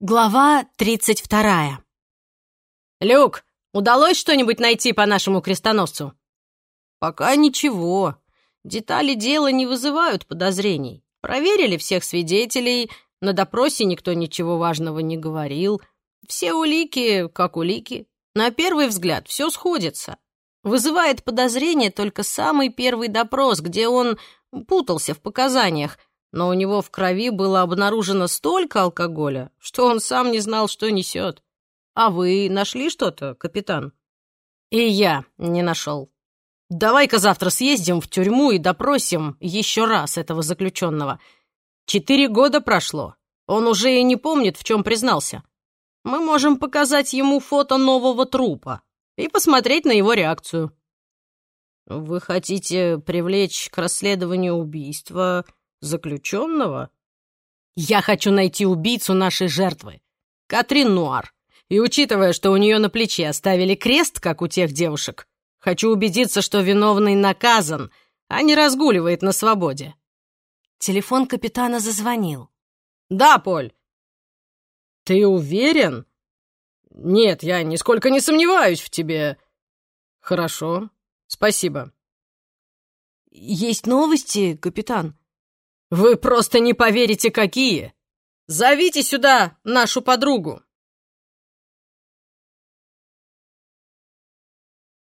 Глава тридцать вторая. «Люк, удалось что-нибудь найти по нашему крестоносцу?» «Пока ничего. Детали дела не вызывают подозрений. Проверили всех свидетелей, на допросе никто ничего важного не говорил. Все улики как улики. На первый взгляд все сходится. Вызывает подозрение только самый первый допрос, где он путался в показаниях, но у него в крови было обнаружено столько алкоголя, что он сам не знал, что несет. А вы нашли что-то, капитан? И я не нашел. Давай-ка завтра съездим в тюрьму и допросим еще раз этого заключенного. Четыре года прошло. Он уже и не помнит, в чем признался. Мы можем показать ему фото нового трупа и посмотреть на его реакцию. Вы хотите привлечь к расследованию убийства Заключенного? Я хочу найти убийцу нашей жертвы, Катрин Нуар. И учитывая, что у нее на плече оставили крест, как у тех девушек, хочу убедиться, что виновный наказан, а не разгуливает на свободе. Телефон капитана зазвонил. «Да, Поль». «Ты уверен?» «Нет, я нисколько не сомневаюсь в тебе». «Хорошо, спасибо». «Есть новости, капитан?» «Вы просто не поверите, какие! Зовите сюда нашу подругу!»